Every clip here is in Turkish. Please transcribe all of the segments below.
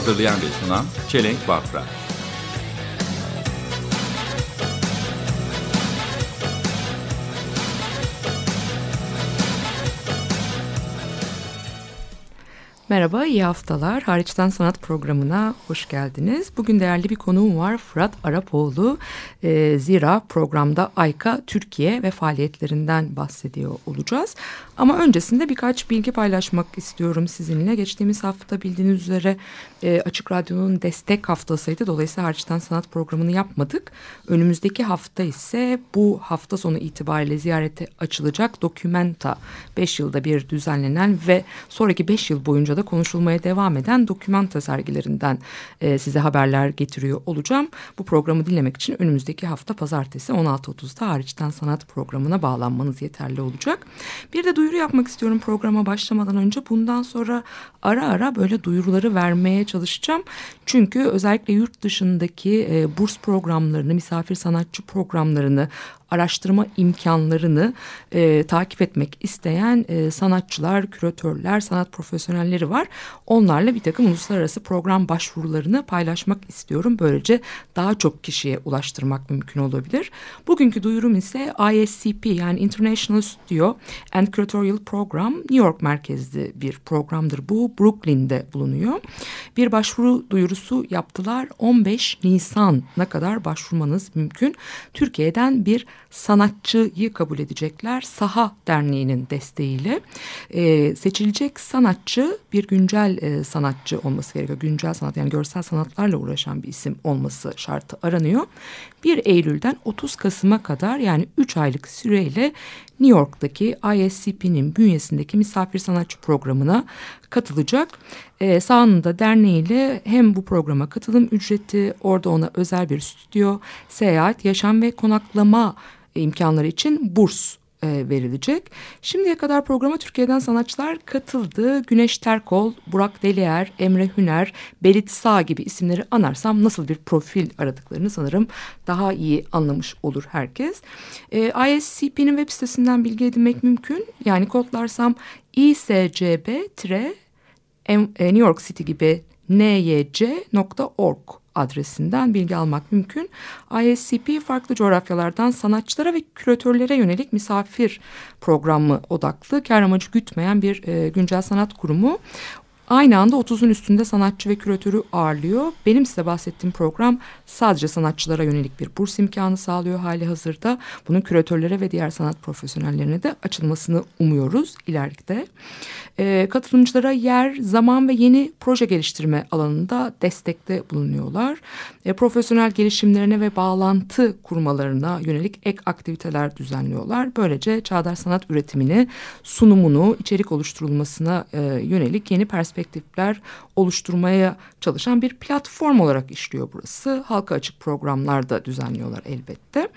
Hazırlayan ve sunan Çelenk Bafra Merhaba, iyi haftalar. Hariçten Sanat programına hoş geldiniz. Bugün değerli bir konuğum var, Fırat Arapoğlu. Ee, zira programda AYKA Türkiye ve faaliyetlerinden bahsediyor olacağız. Ama öncesinde birkaç bilgi paylaşmak istiyorum sizinle. Geçtiğimiz hafta bildiğiniz üzere e, Açık Radyo'nun destek haftasıydı. Dolayısıyla Hariçten Sanat programını yapmadık. Önümüzdeki hafta ise bu hafta sonu itibariyle ziyarete açılacak Documenta 5 yılda bir düzenlenen ve sonraki 5 yıl boyunca da konuşulmaya devam eden Documenta sergilerinden e, size haberler getiriyor olacağım. Bu programı dinlemek için önümüzdeki hafta pazartesi 16.30'da Hariçten Sanat programına bağlanmanız yeterli olacak. Bir de duyuru yapmak istiyorum programa başlamadan önce. Bundan sonra ara ara böyle duyuruları vermeye çalışacağım. Çünkü özellikle yurt dışındaki e, burs programlarını, misafir sanatçı programlarını, araştırma imkanlarını e, takip etmek isteyen e, sanatçılar, küratörler, sanat profesyonelleri var. Onlarla bir takım uluslararası program başvurularını paylaşmak istiyorum. Böylece daha çok kişiye ulaştırmak mümkün olabilir. Bugünkü duyurum ise ISCP yani International Studio and Curatorial Program New York merkezli bir programdır. Bu Brooklyn'de bulunuyor. Bir başvuru duyurusu yaptılar. 15 Nisan'a kadar başvurmanız mümkün. Türkiye'den bir sanatçıyı kabul edecekler. Saha Derneği'nin desteğiyle e, seçilecek sanatçı bir güncel e, sanatçı olması gerekiyor. Güncel sanat yani görsel sanatlarla uğraşan bir isim olması şartı aranıyor. 1 Eylül'den 30 Kasım'a kadar yani 3 aylık süreyle New York'taki ISCP'nin bünyesindeki misafir sanatçı programına katılacak. Ee, sağında derneğiyle hem bu programa katılım ücreti, orada ona özel bir stüdyo, seyahat, yaşam ve konaklama imkanları için burs e, verilecek. Şimdiye kadar programa Türkiye'den sanatçılar katıldı. Güneş Terkol, Burak Delier, Emre Hüner, Berit Sağ gibi isimleri anarsam nasıl bir profil aradıklarını sanırım daha iyi anlamış olur herkes. E, ISCP'nin web sitesinden bilgi edinmek mümkün. Yani kodlarsam iscb-new York City gibi nyc.org adresinden bilgi almak mümkün. ISCP farklı coğrafyalardan sanatçılara ve küratörlere yönelik misafir programı odaklı kar amacı gütmeyen bir e, güncel sanat kurumu. Aynı anda 30'un üstünde sanatçı ve küratörü ağırlıyor. Benim size bahsettiğim program sadece sanatçılara yönelik bir burs imkanı sağlıyor hali hazırda. Bunun küratörlere ve diğer sanat profesyonellerine de açılmasını umuyoruz ileride. Ee, katılımcılara yer, zaman ve yeni proje geliştirme alanında destekte bulunuyorlar. Ee, profesyonel gelişimlerine ve bağlantı kurmalarına yönelik ek aktiviteler düzenliyorlar. Böylece çağdaş sanat üretimini, sunumunu, içerik oluşturulmasına e, yönelik yeni perspektifler oluşturmaya çalışan bir platform olarak işliyor burası. Halka açık programlar da düzenliyorlar elbette.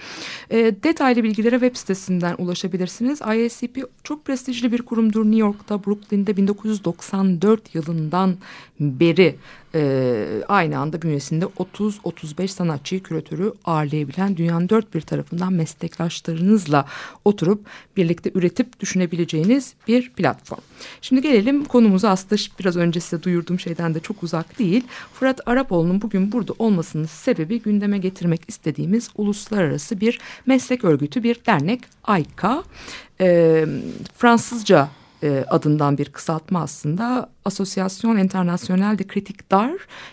E, detaylı bilgilere web sitesinden ulaşabilirsiniz. ISCP çok prestijli bir kurumdur. New York'ta, Brooklyn'de 1994 yılından beri e, aynı anda bünyesinde 30-35 sanatçıyı, küratörü ağırlayabilen dünyanın dört bir tarafından meslektaşlarınızla oturup birlikte üretip düşünebileceğiniz bir platform. Şimdi gelelim konumuza aslında biraz önce size duyurduğum şeyden de çok uzak değil. Fırat Arapoğlu'nun bugün burada olmasının sebebi gündeme getirmek istediğimiz uluslararası bir meslek örgütü, bir dernek AYKA. E, Fransızca e, adından bir kısaltma aslında Asosiyasyon Internasyonel de Kritik Dar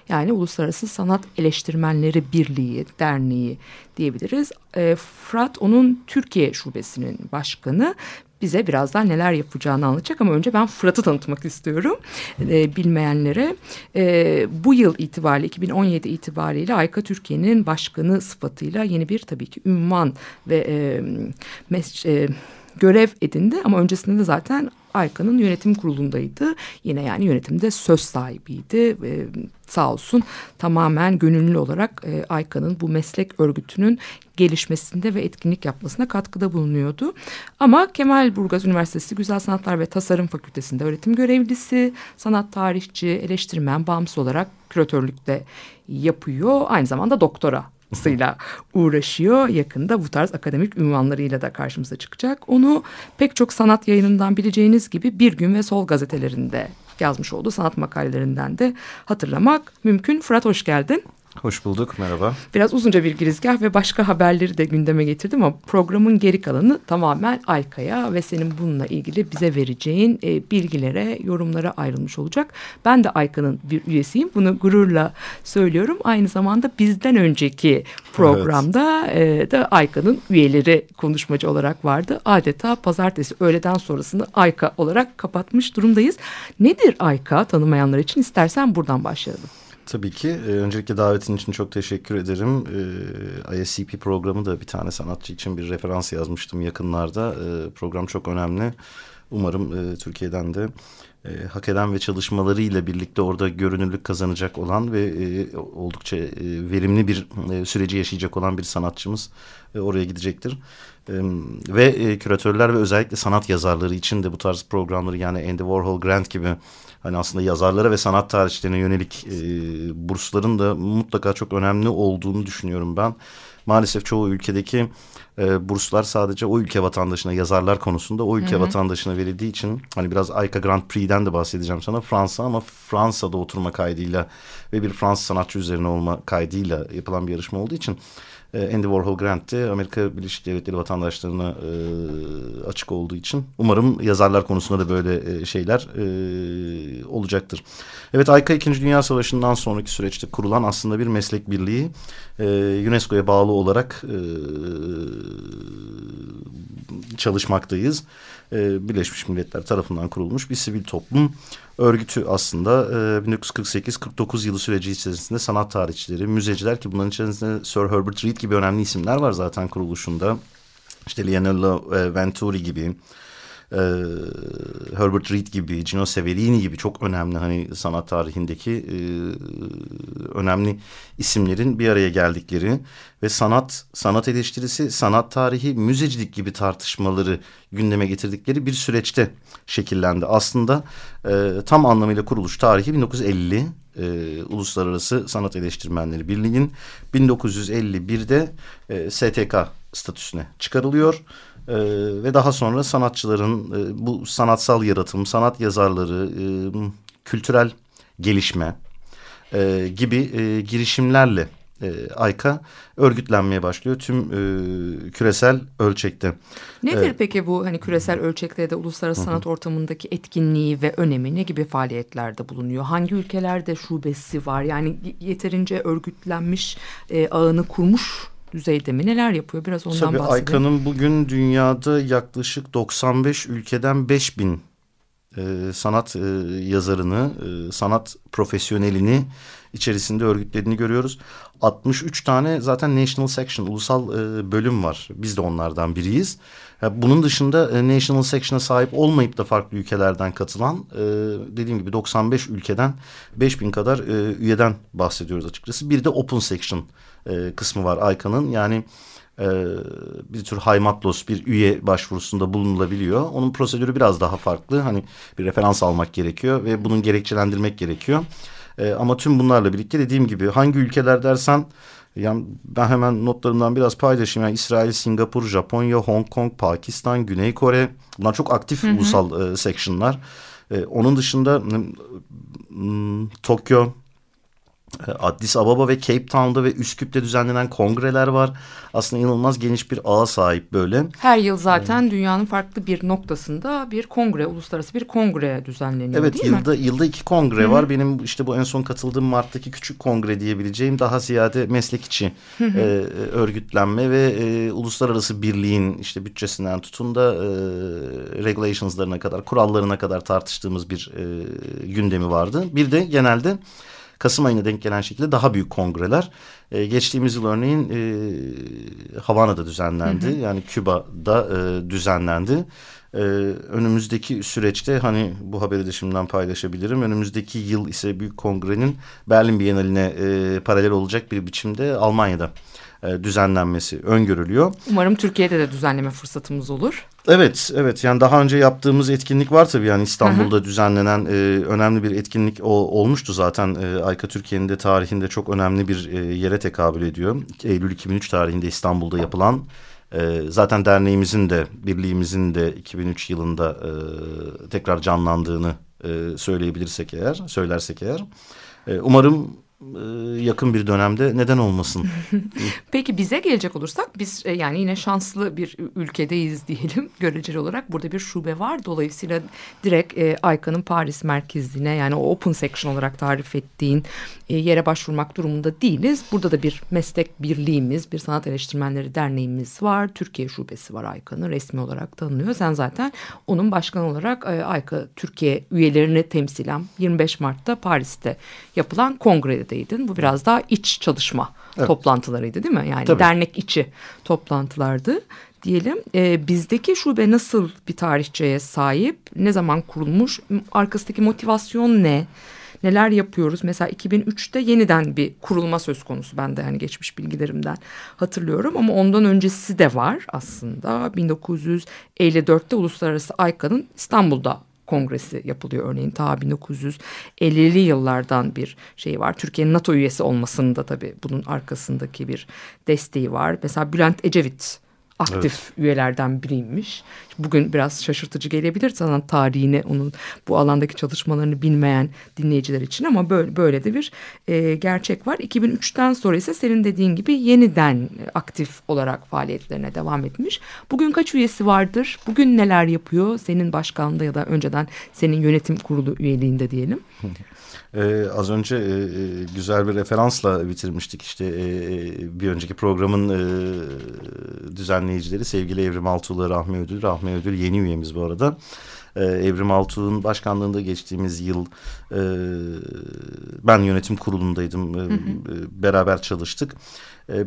yani Uluslararası Sanat Eleştirmenleri Birliği Derneği diyebiliriz. E, Fırat onun Türkiye şubesinin başkanı bize birazdan neler yapacağını anlatacak ama önce ben Fırat'ı tanıtmak istiyorum e, bilmeyenlere. E, bu yıl itibariyle 2017 itibariyle Ayka Türkiye'nin başkanı sıfatıyla yeni bir tabii ki ünvan ve e, mes, e, görev edindi ama öncesinde de zaten Ayka'nın yönetim kurulundaydı. Yine yani yönetimde söz sahibiydi. E, sağ olsun tamamen gönüllü olarak e, Ayka'nın bu meslek örgütünün gelişmesinde ve etkinlik yapmasına katkıda bulunuyordu. Ama Kemal Burgaz Üniversitesi Güzel Sanatlar ve Tasarım Fakültesi'nde öğretim görevlisi, sanat tarihçi, eleştirmen, bağımsız olarak küratörlükte yapıyor. Aynı zamanda doktora sıyla uğraşıyor. Yakında bu tarz akademik ünvanlarıyla da karşımıza çıkacak. Onu pek çok sanat yayınından bileceğiniz gibi Bir Gün ve Sol gazetelerinde yazmış olduğu sanat makalelerinden de hatırlamak mümkün. Fırat hoş geldin. Hoş bulduk, merhaba. Biraz uzunca bir girizgah ve başka haberleri de gündeme getirdim ama programın geri kalanı tamamen Ayka'ya ve senin bununla ilgili bize vereceğin e, bilgilere, yorumlara ayrılmış olacak. Ben de Ayka'nın bir üyesiyim. Bunu gururla söylüyorum. Aynı zamanda bizden önceki programda evet. e, da Ayka'nın üyeleri konuşmacı olarak vardı. Adeta pazartesi öğleden sonrasını Ayka olarak kapatmış durumdayız. Nedir Ayka tanımayanlar için istersen buradan başlayalım. Tabii ki. Ee, öncelikle davetin için çok teşekkür ederim. Ee, ISCP programı da bir tane sanatçı için bir referans yazmıştım yakınlarda. Ee, program çok önemli. Umarım e, Türkiye'den de e, hak eden ve çalışmalarıyla birlikte orada görünürlük kazanacak olan ve e, oldukça verimli bir süreci yaşayacak olan bir sanatçımız oraya gidecektir. Ve küratörler ve özellikle sanat yazarları için de bu tarz programları yani Andy Warhol Grant gibi hani aslında yazarlara ve sanat tarihçilerine yönelik e, bursların da mutlaka çok önemli olduğunu düşünüyorum ben. Maalesef çoğu ülkedeki e, burslar sadece o ülke vatandaşına yazarlar konusunda o ülke Hı -hı. vatandaşına verildiği için hani biraz Ayka Grand Prix'den de bahsedeceğim sana Fransa ama Fransa'da oturma kaydıyla ve bir Fransız sanatçı üzerine olma kaydıyla yapılan bir yarışma olduğu için e, Andy Warhol Grant Amerika Birleşik Devletleri vatandaşlarına e, açık olduğu için umarım yazarlar konusunda da böyle e, şeyler e, olacaktır. Evet Ayka 2. Dünya Savaşı'ndan sonraki süreçte kurulan aslında bir meslek birliği e, UNESCO'ya bağlı olarak çalışmaktayız. E, Birleşmiş Milletler tarafından kurulmuş bir sivil toplum örgütü aslında e, 1948-49 yılı süreci içerisinde sanat tarihçileri, müzeciler ki bunların içerisinde Sir Herbert Reed gibi önemli isimler var zaten kuruluşunda. İşte Leonello e, Venturi gibi, e, Herbert Reed gibi, Gino Severini gibi çok önemli hani sanat tarihindeki e, önemli isimlerin bir araya geldikleri ve sanat, sanat eleştirisi, sanat tarihi, müzecilik gibi tartışmaları gündeme getirdikleri bir süreçte şekillendi. Aslında e, tam anlamıyla kuruluş tarihi 1950 e, Uluslararası Sanat Eleştirmenleri Birliği'nin 1951'de e, STK statüsüne çıkarılıyor. Ee, ve daha sonra sanatçıların e, bu sanatsal yaratım, sanat yazarları, e, kültürel gelişme e, gibi e, girişimlerle e, AYKA örgütlenmeye başlıyor tüm e, küresel ölçekte. Nedir evet. peki bu hani küresel ölçekte ya da uluslararası -hı. sanat ortamındaki etkinliği ve önemi ne gibi faaliyetlerde bulunuyor? Hangi ülkelerde şubesi var? Yani yeterince örgütlenmiş e, ağını kurmuş düzeyde mi? Neler yapıyor? Biraz ondan Tabii bahsedelim. Ayka'nın bugün dünyada yaklaşık 95 ülkeden 5000 e, sanat e, yazarını, e, sanat profesyonelini içerisinde örgütlediğini görüyoruz. 63 tane zaten National Section, ulusal e, bölüm var. Biz de onlardan biriyiz. Bunun dışında e, National Section'a sahip olmayıp da farklı ülkelerden katılan e, dediğim gibi 95 ülkeden 5000 kadar e, üyeden bahsediyoruz açıkçası. Bir de Open Section e, kısmı var Aykan'ın. Yani e, bir tür haymatlos bir üye başvurusunda bulunulabiliyor. Onun prosedürü biraz daha farklı. Hani bir referans almak gerekiyor ve bunun gerekçelendirmek gerekiyor. E, ama tüm bunlarla birlikte dediğim gibi hangi ülkeler dersen yani ben hemen notlarımdan biraz paylaşayım. Yani İsrail, Singapur, Japonya, Hong Kong, Pakistan, Güney Kore bunlar çok aktif hı hı. ulusal e, sectionlar. E, onun dışında hmm, Tokyo, e, Addis Ababa ve Cape Town'da ve Üsküp'te düzenlenen kongreler var. Aslında inanılmaz geniş bir ağa sahip böyle. Her yıl zaten hmm. dünyanın farklı bir noktasında bir kongre, uluslararası bir kongre düzenleniyor evet, değil yılda, mi? Evet yılda iki kongre Hı-hı. var. Benim işte bu en son katıldığım Mart'taki küçük kongre diyebileceğim daha ziyade meslek içi e, örgütlenme ve e, uluslararası birliğin işte bütçesinden tutun da e, regulationslarına kadar, kurallarına kadar tartıştığımız bir e, gündemi vardı. Bir de genelde Kasım ayına denk gelen şekilde daha büyük kongreler. E, geçtiğimiz yıl örneğin e, Havana'da düzenlendi. Hı hı. Yani Küba'da e, düzenlendi. Ee, önümüzdeki süreçte hani bu haberi de şimdiden paylaşabilirim. Önümüzdeki yıl ise Büyük Kongre'nin Berlin Bienali'ne e, paralel olacak bir biçimde Almanya'da e, düzenlenmesi öngörülüyor. Umarım Türkiye'de de düzenleme fırsatımız olur. Evet, evet. Yani daha önce yaptığımız etkinlik var tabii. Yani İstanbul'da Hı -hı. düzenlenen e, önemli bir etkinlik o, olmuştu zaten. E, Ayka Türkiye'nin de tarihinde çok önemli bir e, yere tekabül ediyor. Eylül 2003 tarihinde İstanbul'da yapılan e, zaten derneğimizin de birliğimizin de 2003 yılında e, tekrar canlandığını e, söyleyebilirsek eğer, söylersek eğer. E, umarım yakın bir dönemde neden olmasın? Peki bize gelecek olursak biz e, yani yine şanslı bir ülkedeyiz diyelim göreceli olarak. Burada bir şube var. Dolayısıyla direkt e, Aykan'ın Paris merkezine yani o open section olarak tarif ettiğin e, yere başvurmak durumunda değiliz. Burada da bir meslek birliğimiz, bir sanat eleştirmenleri derneğimiz var. Türkiye şubesi var Aykan'ın resmi olarak tanınıyor. Sen zaten onun başkanı olarak e, Ayka Türkiye üyelerini temsilen 25 Mart'ta Paris'te yapılan kongredeydin. Bu biraz daha iç çalışma evet. toplantılarıydı değil mi? Yani Tabii. dernek içi toplantılardı diyelim. E, bizdeki şube nasıl bir tarihçeye sahip? Ne zaman kurulmuş? Arkasındaki motivasyon ne? neler yapıyoruz? Mesela 2003'te yeniden bir kurulma söz konusu ben de hani geçmiş bilgilerimden hatırlıyorum ama ondan öncesi de var aslında. 1954'te Uluslararası Aykan'ın İstanbul'da kongresi yapılıyor örneğin ta 1950'li yıllardan bir şey var. Türkiye'nin NATO üyesi olmasının da tabii bunun arkasındaki bir desteği var. Mesela Bülent Ecevit aktif evet. üyelerden biriymiş. Bugün biraz şaşırtıcı gelebilir sana tarihini, onun bu alandaki çalışmalarını bilmeyen dinleyiciler için ama böyle, böyle de bir e, gerçek var. 2003'ten sonra ise senin dediğin gibi yeniden aktif olarak faaliyetlerine devam etmiş. Bugün kaç üyesi vardır? Bugün neler yapıyor? Senin başkanlığında ya da önceden senin yönetim kurulu üyeliğinde diyelim. Ee, az önce e, e, güzel bir referansla bitirmiştik işte e, e, bir önceki programın e, düzenleyicileri sevgili Evrim Altuğ'la Rahmi Ödül. Rahmi Ödül yeni üyemiz bu arada. Ee, Evrim Altuğ'un başkanlığında geçtiğimiz yıl e, ben yönetim kurulundaydım. E, beraber çalıştık. E,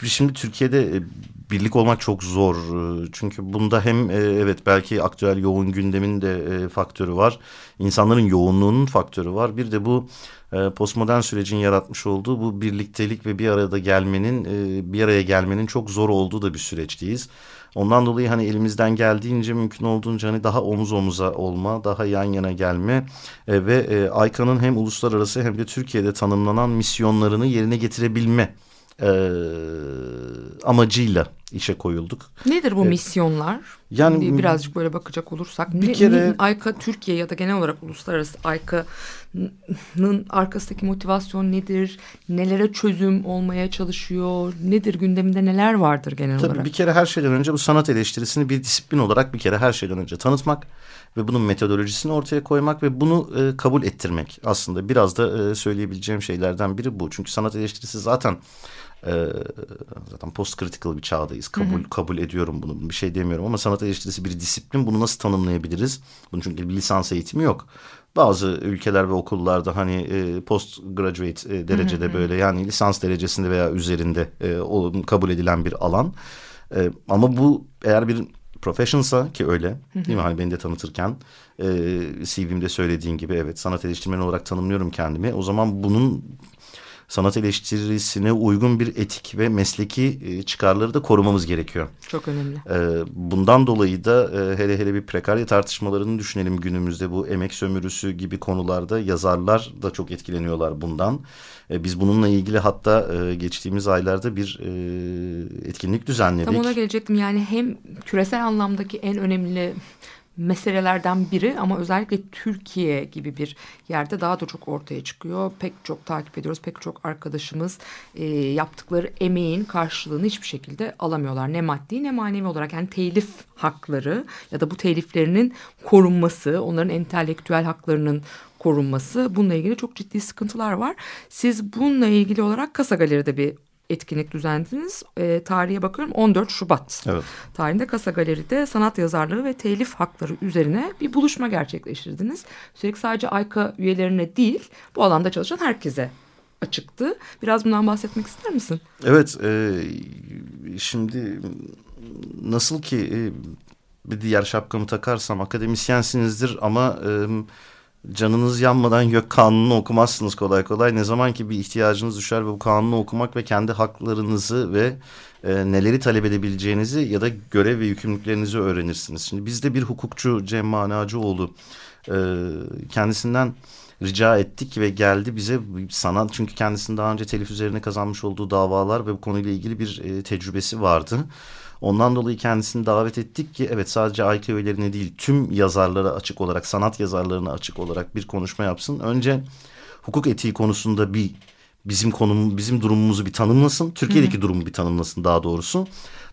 Şimdi Türkiye'de e, birlik olmak çok zor. E, çünkü bunda hem e, evet belki aktüel yoğun gündemin de faktörü var. İnsanların yoğunluğunun faktörü var. Bir de bu postmodern sürecin yaratmış olduğu bu birliktelik ve bir arada gelmenin bir araya gelmenin çok zor olduğu da bir süreçteyiz. Ondan dolayı hani elimizden geldiğince mümkün olduğunca hani daha omuz omuza olma, daha yan yana gelme ve Aykan'ın hem uluslararası hem de Türkiye'de tanımlanan misyonlarını yerine getirebilme e, amacıyla işe koyulduk. Nedir bu ee, misyonlar? Yani birazcık böyle bakacak olursak bir ne, kere AYKA Türkiye ya da genel olarak uluslararası AYKA'nın arkasındaki motivasyon nedir? Nelere çözüm olmaya çalışıyor? Nedir gündeminde neler vardır genel Tabii olarak? Bir kere her şeyden önce bu sanat eleştirisini bir disiplin olarak bir kere her şeyden önce tanıtmak ve bunun metodolojisini ortaya koymak ve bunu e, kabul ettirmek aslında biraz da e, söyleyebileceğim şeylerden biri bu. Çünkü sanat eleştirisi zaten e, zaten post critical bir çağdayız. Kabul hı hı. kabul ediyorum bunu. Bir şey demiyorum ama sanat eleştirisi bir disiplin. Bunu nasıl tanımlayabiliriz? Bunun çünkü bir lisans eğitimi yok. Bazı ülkeler ve okullarda hani e, post graduate e, derecede hı hı. böyle yani lisans derecesinde veya üzerinde e, kabul edilen bir alan. E, ama bu eğer bir professionalsa ki öyle değil mi? Hani beni de tanıtırken e, CV'mde söylediğin gibi evet sanat eleştirmeni olarak tanımlıyorum kendimi. O zaman bunun sanat eleştirisine uygun bir etik ve mesleki e, çıkarları da korumamız gerekiyor. Çok önemli. E, bundan dolayı da e, hele hele bir prekarya tartışmalarını düşünelim günümüzde bu emek sömürüsü gibi konularda yazarlar da çok etkileniyorlar bundan. Biz bununla ilgili hatta geçtiğimiz aylarda bir etkinlik düzenledik. Tam ona gelecektim yani hem küresel anlamdaki en önemli meselelerden biri ama özellikle Türkiye gibi bir yerde daha da çok ortaya çıkıyor. Pek çok takip ediyoruz. Pek çok arkadaşımız e, yaptıkları emeğin karşılığını hiçbir şekilde alamıyorlar. Ne maddi ne manevi olarak. Yani telif hakları ya da bu teliflerinin korunması, onların entelektüel haklarının korunması bununla ilgili çok ciddi sıkıntılar var. Siz bununla ilgili olarak Kasa Galeri'de bir etkinlik düzenlediniz. E, tarihe bakıyorum 14 Şubat Evet. tarihinde Kasa Galeri'de sanat yazarlığı ve telif hakları üzerine bir buluşma gerçekleştirdiniz. Üstelik sadece AYKA üyelerine değil bu alanda çalışan herkese açıktı. Biraz bundan bahsetmek ister misin? Evet, e, şimdi nasıl ki e, bir diğer şapkamı takarsam akademisyensinizdir ama e, canınız yanmadan gök kanunu okumazsınız kolay kolay. Ne zaman ki bir ihtiyacınız düşer ve bu kanunu okumak ve kendi haklarınızı ve e, neleri talep edebileceğinizi ya da görev ve yükümlülüklerinizi öğrenirsiniz. Şimdi bizde bir hukukçu Cem Manacıoğlu e, kendisinden rica ettik ve geldi bize sanat çünkü kendisinin daha önce telif üzerine kazanmış olduğu davalar ve bu konuyla ilgili bir e, tecrübesi vardı. Ondan dolayı kendisini davet ettik ki evet sadece AYK üyelerine değil tüm yazarlara açık olarak sanat yazarlarına açık olarak bir konuşma yapsın. Önce hukuk etiği konusunda bir bizim konum bizim durumumuzu bir tanımlasın. Türkiye'deki durumu bir tanımlasın daha doğrusu.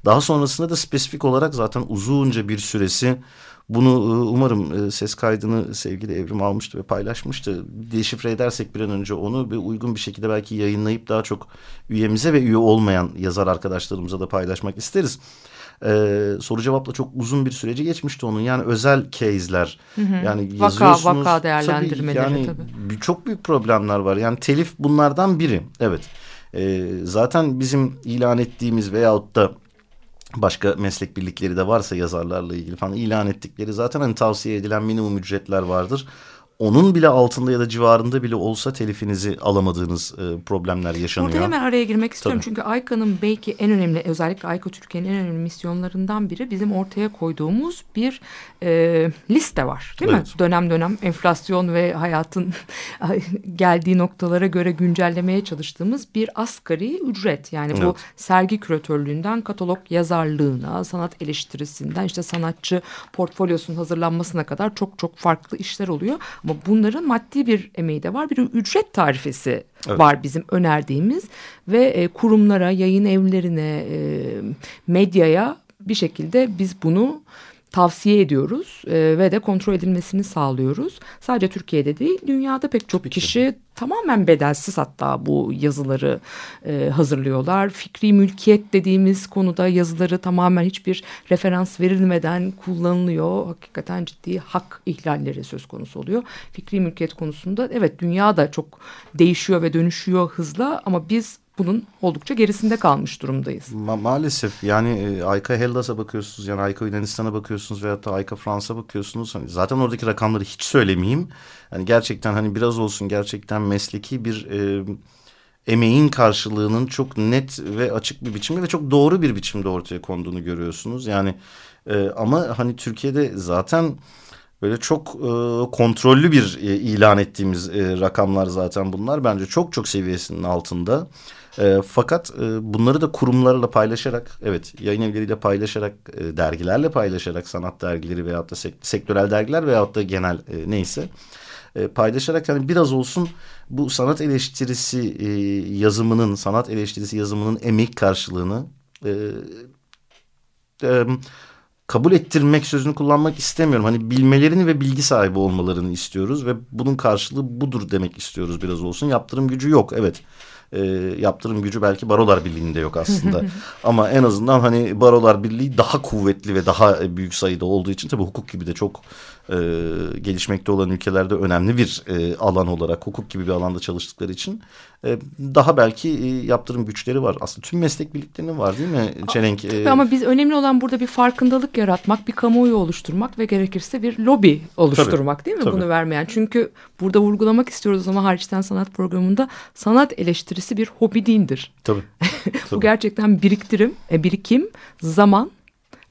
Daha sonrasında da spesifik olarak zaten uzunca bir süresi bunu e, umarım e, ses kaydını sevgili Evrim almıştı ve paylaşmıştı. Deşifre edersek bir an önce onu ve uygun bir şekilde belki yayınlayıp daha çok üyemize ve üye olmayan yazar arkadaşlarımıza da paylaşmak isteriz. Ee, soru cevapla çok uzun bir süreci geçmişti onun. Yani özel case'ler. Yani Vaka- vaka değerlendirmeleri tabii. Yani tabii. bir- çok büyük problemler var. Yani telif bunlardan biri. Evet. Ee, zaten bizim ilan ettiğimiz veyahut da başka meslek birlikleri de varsa yazarlarla ilgili falan ilan ettikleri zaten hani tavsiye edilen minimum ücretler vardır. Onun bile altında ya da civarında bile olsa telifinizi alamadığınız e, problemler yaşanıyor. Burada hemen araya girmek istiyorum. Tabii. Çünkü AYKA'nın belki en önemli özellikle AYKA Türkiye'nin en önemli misyonlarından biri bizim ortaya koyduğumuz bir e, liste var. Değil Evet. mi? Dönem dönem enflasyon ve hayatın geldiği noktalara göre güncellemeye çalıştığımız bir asgari ücret. Yani bu Evet. sergi küratörlüğünden katalog yazarlığına, sanat eleştirisinden işte sanatçı portfolyosunun hazırlanmasına kadar çok çok farklı işler oluyor. Bunların maddi bir emeği de var. Bir ücret tarifesi Evet. var bizim önerdiğimiz ve e, kurumlara, yayın evlerine, e, medyaya bir şekilde biz bunu tavsiye ediyoruz e, ve de kontrol edilmesini sağlıyoruz. Sadece Türkiye'de değil, dünyada pek çok Tabii ki. kişi tamamen bedelsiz hatta bu yazıları e, hazırlıyorlar. Fikri mülkiyet dediğimiz konuda yazıları tamamen hiçbir referans verilmeden kullanılıyor. Hakikaten ciddi hak ihlalleri söz konusu oluyor. Fikri mülkiyet konusunda evet dünya da çok değişiyor ve dönüşüyor hızla ama biz bunun oldukça gerisinde kalmış durumdayız. Ma- maalesef yani e, Ayka Hellas'a bakıyorsunuz yani Ayka Yunanistan'a bakıyorsunuz veyahut da Ayka Fransa bakıyorsunuz. Hani zaten oradaki rakamları hiç söylemeyeyim. Hani gerçekten hani biraz olsun gerçekten mesleki bir e, emeğin karşılığının çok net ve açık bir biçimde ve çok doğru bir biçimde ortaya konduğunu görüyorsunuz. Yani e, ama hani Türkiye'de zaten böyle çok e, kontrollü bir e, ilan ettiğimiz e, rakamlar zaten bunlar. Bence çok çok seviyesinin altında. E, fakat e, bunları da kurumlarla paylaşarak, evet yayın evleriyle paylaşarak, e, dergilerle paylaşarak, sanat dergileri veyahut da sek- sektörel dergiler veyahut da genel e, neyse e, paylaşarak yani biraz olsun bu sanat eleştirisi e, yazımının, sanat eleştirisi yazımının emek karşılığını e, e, kabul ettirmek sözünü kullanmak istemiyorum. Hani bilmelerini ve bilgi sahibi olmalarını istiyoruz ve bunun karşılığı budur demek istiyoruz biraz olsun. Yaptırım gücü yok evet. E, yaptırım gücü belki Barolar Birliği'nde yok aslında. Ama en azından hani Barolar Birliği daha kuvvetli ve daha büyük sayıda olduğu için tabii hukuk gibi de çok e, gelişmekte olan ülkelerde önemli bir e, alan olarak hukuk gibi bir alanda çalıştıkları için e, daha belki e, yaptırım güçleri var. Aslında tüm meslek birliklerinin var değil mi Çelenk? E, Tabii ama biz önemli olan burada bir farkındalık yaratmak, bir kamuoyu oluşturmak ve gerekirse bir lobi oluşturmak değil mi tabii. bunu vermeyen? Çünkü burada vurgulamak istiyoruz ama hariçten sanat programında sanat eleştirisi bir hobi değildir. Tabii. Bu Tabii. gerçekten biriktirim, e, birikim, zaman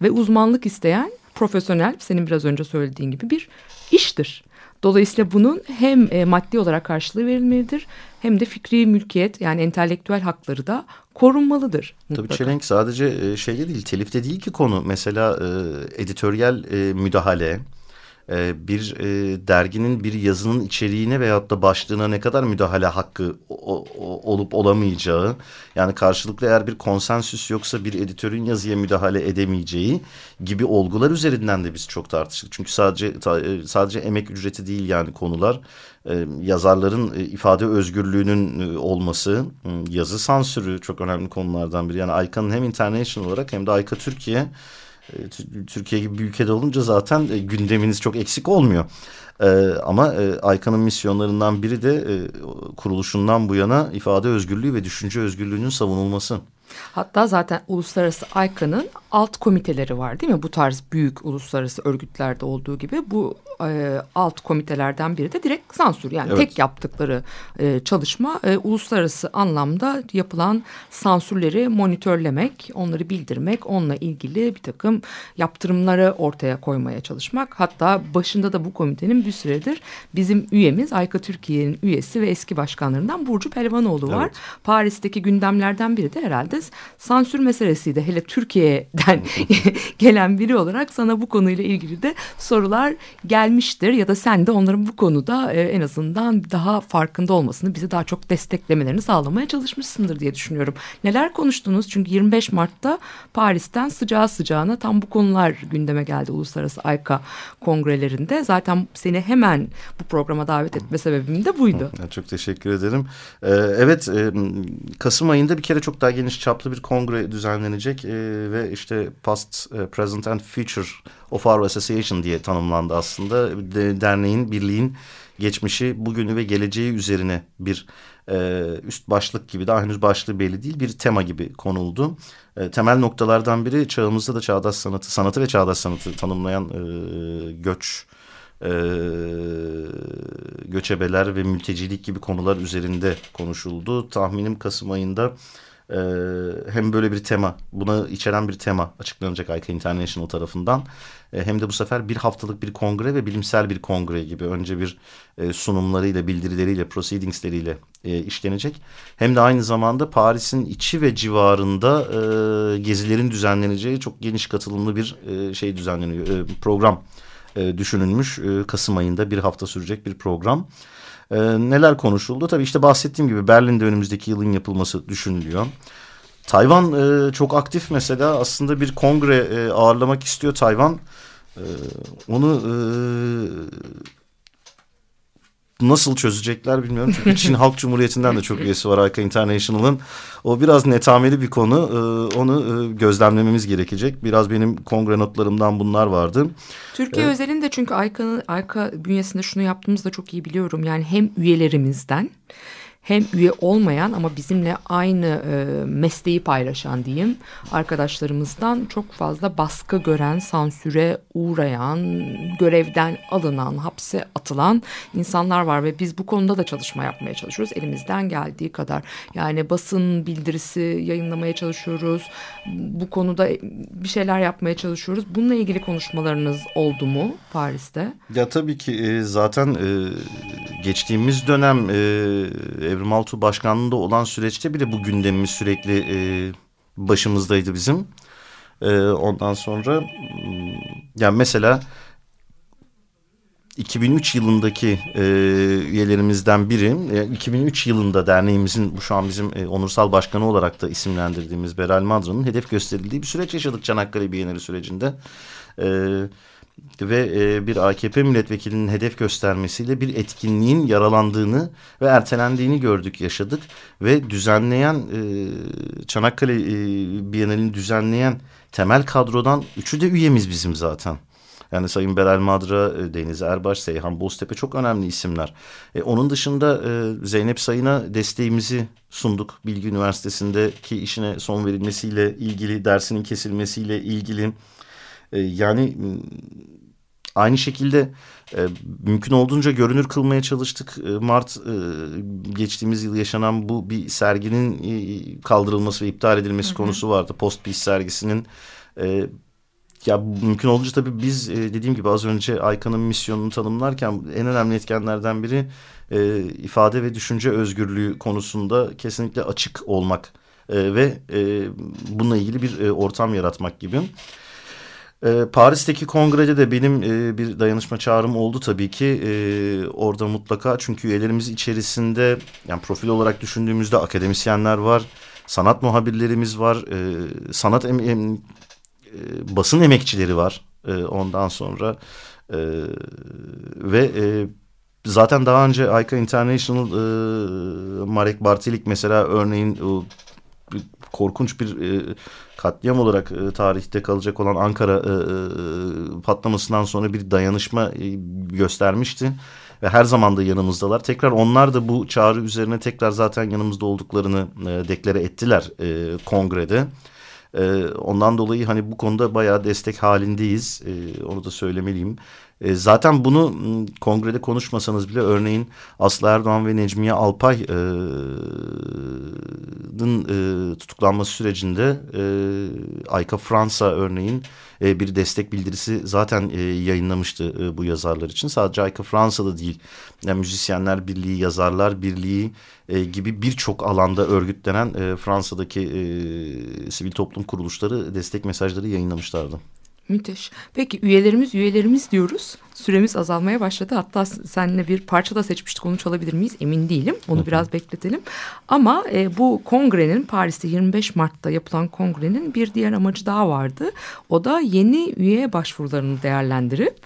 ve uzmanlık isteyen profesyonel, senin biraz önce söylediğin gibi bir iştir. Dolayısıyla bunun hem e, maddi olarak karşılığı verilmelidir hem de fikri mülkiyet yani entelektüel hakları da korunmalıdır. Tabii mutlaka. Çelenk sadece e, şeyde değil, telifte değil ki konu. Mesela e, editoryal e, müdahale, e, bir e, derginin bir yazının içeriğine veyahut da başlığına ne kadar müdahale hakkı olup olamayacağı yani karşılıklı eğer bir konsensüs yoksa bir editörün yazıya müdahale edemeyeceği gibi olgular üzerinden de biz çok tartıştık. Çünkü sadece e, sadece emek ücreti değil yani konular yazarların ifade özgürlüğünün olması, yazı sansürü çok önemli konulardan biri. Yani Aykan'ın hem international olarak hem de Ayka Türkiye Türkiye gibi bir ülkede olunca zaten gündeminiz çok eksik olmuyor. ama Aykan'ın misyonlarından biri de kuruluşundan bu yana ifade özgürlüğü ve düşünce özgürlüğünün savunulması. Hatta zaten Uluslararası Aykan'ın alt komiteleri var değil mi? Bu tarz büyük uluslararası örgütlerde olduğu gibi bu e, alt komitelerden biri de direkt sansür. Yani evet. tek yaptıkları e, çalışma e, uluslararası anlamda yapılan sansürleri monitörlemek, onları bildirmek, onunla ilgili bir takım yaptırımları ortaya koymaya çalışmak. Hatta başında da bu komitenin bir süredir bizim üyemiz Ayka Türkiye'nin üyesi ve eski başkanlarından Burcu Pelvanoğlu var. Evet. Paris'teki gündemlerden biri de herhalde sansür meselesiydi. Hele Türkiye'den gelen biri olarak sana bu konuyla ilgili de sorular gel gelmiştir ya da sen de onların bu konuda e, en azından daha farkında olmasını, bizi daha çok desteklemelerini sağlamaya çalışmışsındır diye düşünüyorum. Neler konuştunuz? Çünkü 25 Mart'ta Paris'ten sıcağı sıcağına tam bu konular gündeme geldi Uluslararası AYKA kongrelerinde. Zaten seni hemen bu programa davet etme sebebim de buydu. Çok teşekkür ederim. Ee, evet, e, Kasım ayında bir kere çok daha geniş çaplı bir kongre düzenlenecek e, ve işte Past, e, Present and Future of Our Association diye tanımlandı aslında. De, derneğin, birliğin geçmişi, bugünü ve geleceği üzerine bir e, üst başlık gibi daha henüz başlığı belli değil bir tema gibi konuldu. E, temel noktalardan biri çağımızda da çağdaş sanatı, sanatı ve çağdaş sanatı tanımlayan e, göç, e, göçebeler ve mültecilik gibi konular üzerinde konuşuldu. Tahminim Kasım ayında ee, hem böyle bir tema, buna içeren bir tema açıklanacak ICA International tarafından. Ee, hem de bu sefer bir haftalık bir kongre ve bilimsel bir kongre gibi önce bir e, sunumlarıyla, bildirileriyle, proceedingsleriyle e, işlenecek. Hem de aynı zamanda Paris'in içi ve civarında e, gezilerin düzenleneceği çok geniş katılımlı bir e, şey düzenleniyor, e, program e, düşünülmüş. E, Kasım ayında bir hafta sürecek bir program. E, neler konuşuldu? Tabii işte bahsettiğim gibi Berlin'de önümüzdeki yılın yapılması düşünülüyor. Tayvan e, çok aktif mesela aslında bir kongre e, ağırlamak istiyor Tayvan. E, onu e, nasıl çözecekler bilmiyorum. Çünkü Çin Halk Cumhuriyeti'nden de çok üyesi var Arka International'ın. O biraz netameli bir konu. Ee, onu e, gözlemlememiz gerekecek. Biraz benim kongre notlarımdan bunlar vardı. Türkiye ee, özelinde çünkü Ayka, Ayka bünyesinde şunu yaptığımızı da çok iyi biliyorum. Yani hem üyelerimizden hem üye olmayan ama bizimle aynı e, mesleği paylaşan diyeyim arkadaşlarımızdan çok fazla baskı gören, sansüre uğrayan, görevden alınan, hapse atılan insanlar var ve biz bu konuda da çalışma yapmaya çalışıyoruz elimizden geldiği kadar. Yani basın bildirisi yayınlamaya çalışıyoruz. Bu konuda bir şeyler yapmaya çalışıyoruz. Bununla ilgili konuşmalarınız oldu mu Paris'te? Ya tabii ki e, zaten e, geçtiğimiz dönem e, Evrim Altuğ başkanlığında olan süreçte bile bu gündemimiz sürekli e, başımızdaydı bizim. E, ondan sonra hmm, yani mesela 2003 yılındaki e, üyelerimizden biri, e, 2003 yılında derneğimizin bu şu an bizim e, onursal başkanı olarak da isimlendirdiğimiz Beral Madra'nın hedef gösterildiği bir süreç yaşadık Çanakkale Bienali sürecinde. Evet ve e, bir AKP milletvekilinin hedef göstermesiyle bir etkinliğin yaralandığını ve ertelendiğini gördük, yaşadık. Ve düzenleyen e, Çanakkale e, Bienalini düzenleyen temel kadrodan üçü de üyemiz bizim zaten. Yani Sayın Beral Madra, e, Deniz Erbaş, Seyhan Boztepe çok önemli isimler. E, onun dışında e, Zeynep Sayın'a desteğimizi sunduk. Bilgi Üniversitesi'ndeki işine son verilmesiyle ilgili, dersinin kesilmesiyle ilgili e, yani aynı şekilde e, mümkün olduğunca görünür kılmaya çalıştık. E, Mart e, geçtiğimiz yıl yaşanan bu bir serginin e, kaldırılması ve iptal edilmesi hı hı. konusu vardı. Post Peace sergisinin e, ya mümkün olduğunca tabii biz e, dediğim gibi az önce Aykan'ın misyonunu tanımlarken en önemli etkenlerden biri e, ifade ve düşünce özgürlüğü konusunda kesinlikle açık olmak e, ve e, bununla ilgili bir e, ortam yaratmak gibi. E, Paris'teki kongrede de benim e, bir dayanışma çağrım oldu tabii ki. E, orada mutlaka çünkü üyelerimiz içerisinde yani profil olarak düşündüğümüzde akademisyenler var, sanat muhabirlerimiz var, e, sanat em, em, e, basın emekçileri var. Ondan sonra ve zaten daha önce Ayka International Marek Bartelik mesela örneğin korkunç bir e, katliam olarak e, tarihte kalacak olan Ankara e, e, patlamasından sonra bir dayanışma e, göstermişti. Ve her zaman da yanımızdalar. Tekrar onlar da bu çağrı üzerine tekrar zaten yanımızda olduklarını e, deklare ettiler e, kongrede. E, ondan dolayı hani bu konuda bayağı destek halindeyiz. E, onu da söylemeliyim. E, zaten bunu kongrede konuşmasanız bile örneğin Aslı Erdoğan ve Necmiye Alpay'ın e, tutuklanması sürecinde e, Ayka Fransa örneğin e, bir destek bildirisi zaten e, yayınlamıştı e, bu yazarlar için. Sadece Ayka Fransa'da değil yani Müzisyenler Birliği, Yazarlar Birliği e, gibi birçok alanda örgütlenen e, Fransa'daki e, sivil toplum kuruluşları destek mesajları yayınlamışlardı. Müthiş. Peki üyelerimiz üyelerimiz diyoruz. Süremiz azalmaya başladı. Hatta seninle bir parça da seçmiştik. Onu çalabilir miyiz? Emin değilim. Onu biraz bekletelim. Ama e, bu kongrenin Paris'te 25 Mart'ta yapılan kongrenin bir diğer amacı daha vardı. O da yeni üye başvurularını değerlendirip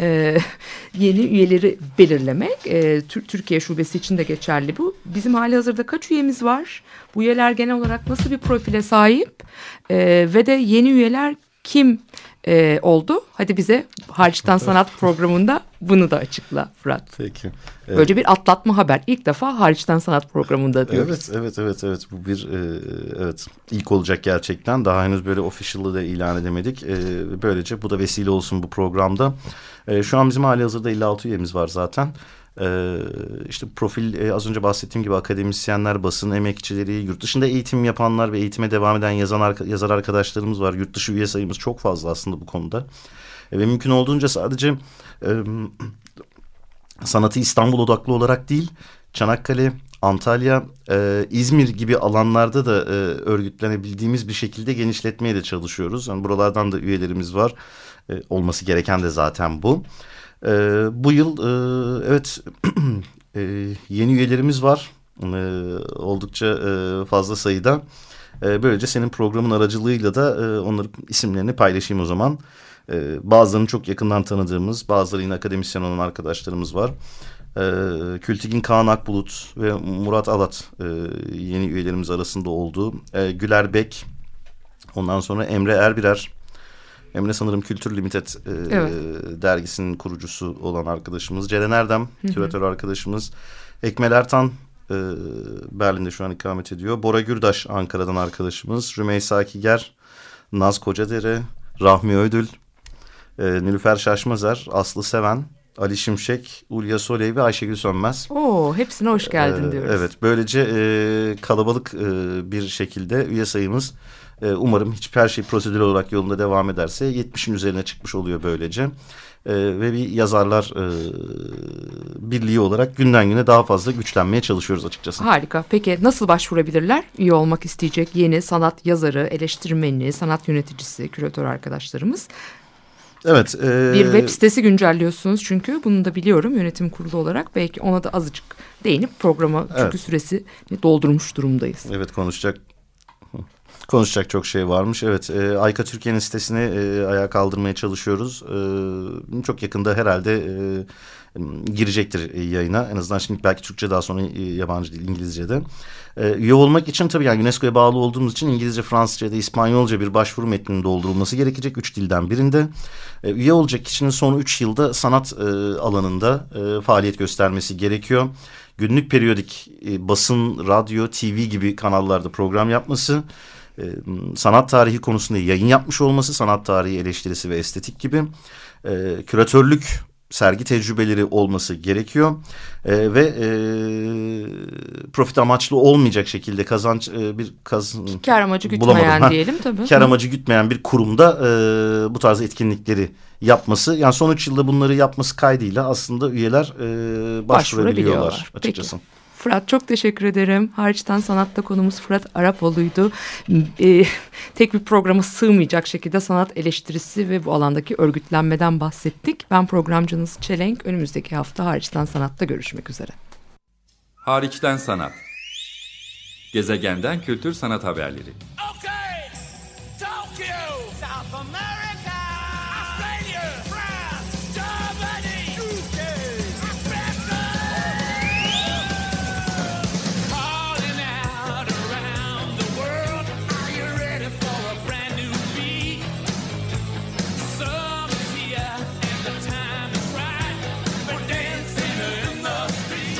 e, yeni üyeleri belirlemek. E, Türkiye şubesi için de geçerli bu. Bizim hali hazırda kaç üyemiz var? Bu üyeler genel olarak nasıl bir profile sahip? E, ve de yeni üyeler kim e, oldu. Hadi bize Hariçten Sanat programında bunu da açıkla Fırat. Peki. Evet. Böyle bir atlatma haber. İlk defa Hariçten Sanat programında diyoruz. Evet, evet, evet, evet. Bu bir e, evet ilk olacak gerçekten. Daha henüz böyle official'ı da ilan edemedik. E, böylece bu da vesile olsun bu programda. E, şu an bizim hali hazırda 56 üyemiz var zaten. Ee, işte profil e, az önce bahsettiğim gibi akademisyenler, basın emekçileri, yurt dışında eğitim yapanlar ve eğitime devam eden yazan yazar arkadaşlarımız var. Yurt dışı üye sayımız çok fazla aslında bu konuda. E, ve mümkün olduğunca sadece sanatı İstanbul odaklı olarak değil, Çanakkale, Antalya, e, İzmir gibi alanlarda da örgütlenebildiğimiz bir şekilde genişletmeye de çalışıyoruz. Yani buralardan da üyelerimiz var. Olması gereken de zaten bu. E, bu yıl e, evet e, yeni üyelerimiz var. E, oldukça e, fazla sayıda. E, böylece senin programın aracılığıyla da e, onların isimlerini paylaşayım o zaman. E, bazılarını çok yakından tanıdığımız, bazıları yine akademisyen olan arkadaşlarımız var. E, Kültigin Kaan Akbulut ve Murat Alat e, yeni üyelerimiz arasında oldu. E, Güler Bek, ondan sonra Emre Erbirer, Emre sanırım Kültür Limited e, evet. dergisinin kurucusu olan arkadaşımız. Ceren Erdem, küratör arkadaşımız. Ekmel Ertan e, Berlin'de şu an ikamet ediyor. Bora Gürdaş Ankara'dan arkadaşımız. Rümeysa Kiger, Naz Kocadere, Rahmi Ödül, e, Nilüfer Şaşmazer, Aslı Seven, Ali Şimşek, Ulya Soley ve Ayşegül Sönmez. Oo, hepsine hoş geldin ee, diyoruz. Evet, böylece e, kalabalık e, bir şekilde üye sayımız e, umarım hiçbir her şey prosedür olarak yolunda devam ederse 70'in üzerine çıkmış oluyor böylece. E, ve bir yazarlar e, birliği olarak günden güne daha fazla güçlenmeye çalışıyoruz açıkçası. Harika. Peki nasıl başvurabilirler? Üye olmak isteyecek yeni sanat yazarı, eleştirmeni, sanat yöneticisi, küratör arkadaşlarımız. Evet. E... Bir web sitesi güncelliyorsunuz çünkü bunu da biliyorum yönetim kurulu olarak. Belki ona da azıcık değinip programa çünkü evet. süresi doldurmuş durumdayız. Evet konuşacak Konuşacak çok şey varmış. Evet, e, Ayka Türkiye'nin sitesini e, ayağa kaldırmaya çalışıyoruz. E, çok yakında herhalde e, girecektir yayına. En azından şimdi belki Türkçe daha sonra e, yabancı dil İngilizce'de. E, üye olmak için tabii yani UNESCO'ya bağlı olduğumuz için İngilizce, Fransızca da İspanyolca bir başvuru metninin doldurulması gerekecek. Üç dilden birinde. E, üye olacak kişinin son üç yılda sanat e, alanında faaliyet göstermesi gerekiyor. Günlük periyodik basın, radyo, TV gibi kanallarda program yapması e, sanat tarihi konusunda yayın yapmış olması, sanat tarihi eleştirisi ve estetik gibi e, küratörlük sergi tecrübeleri olması gerekiyor e, ve e, profit amaçlı olmayacak şekilde kazanç e, bir kaz kar amacı gütmeyen diyelim tabii. Kar amacı gütmeyen bir kurumda e, bu tarz etkinlikleri yapması yani son üç yılda bunları yapması kaydıyla aslında üyeler e, başvurabiliyorlar açıkçası. Peki. Fırat çok teşekkür ederim. Hariçten sanatta konumuz Fırat Arapoğlu'ydu. E, tek bir programa sığmayacak şekilde sanat eleştirisi ve bu alandaki örgütlenmeden bahsettik. Ben programcınız Çelenk. Önümüzdeki hafta Hariçten Sanat'ta görüşmek üzere. Hariçten sanat. Gezegenden kültür sanat haberleri. Okay,